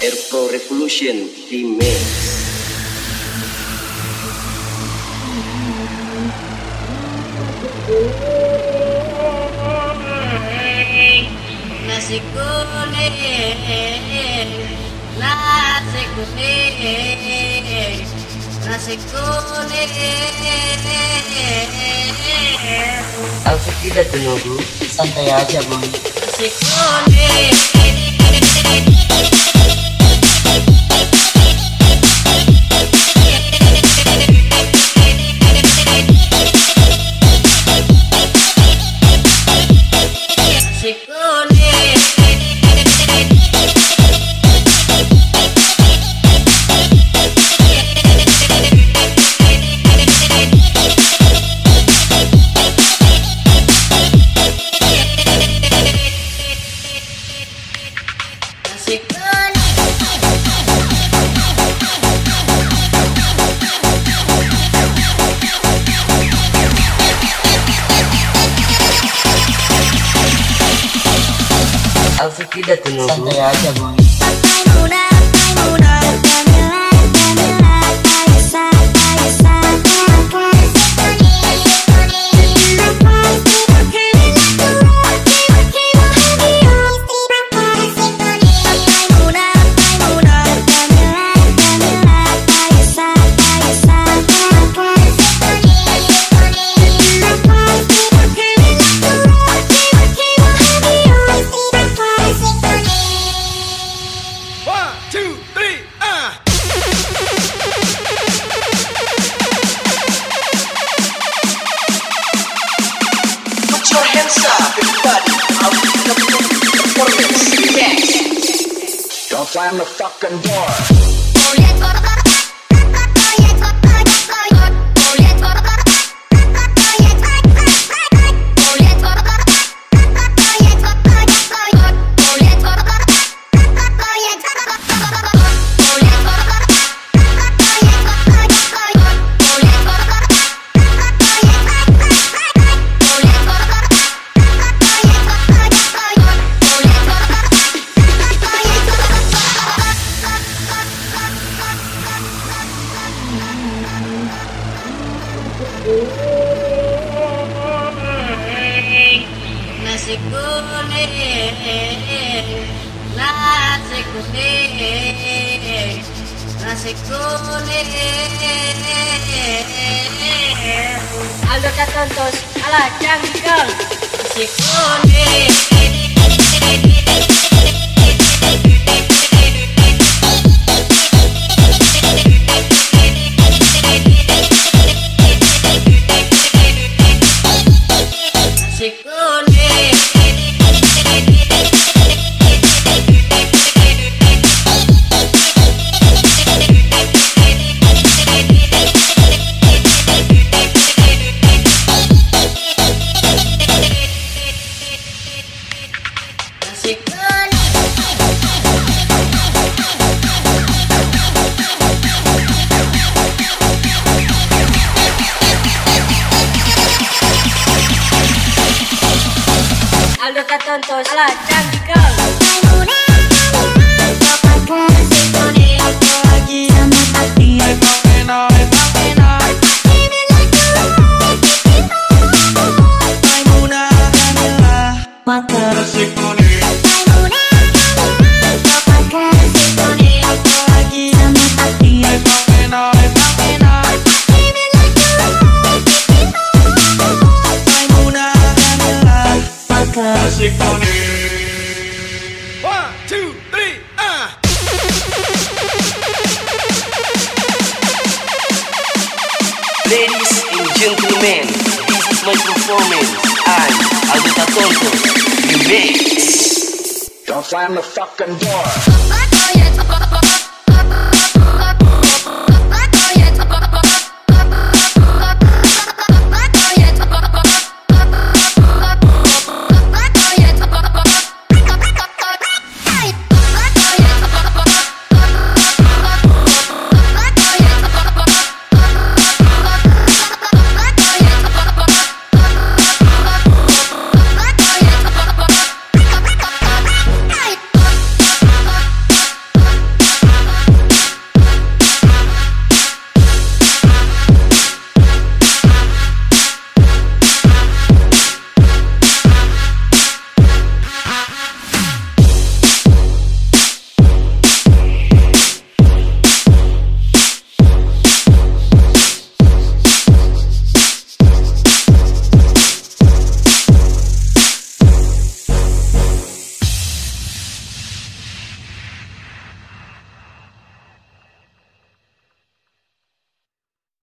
Airpro Revolution Remix Nasi kuning, nasi kuning, nasi kuning. Aku tidak menunggu santai aja boy Nasi kuning. Tidak menunggu santai aja boy slam the fucking door. con él, a la jungle, nace. Aldo Katontos, ala janggal. One, I'm Remix Don't slam the fucking door.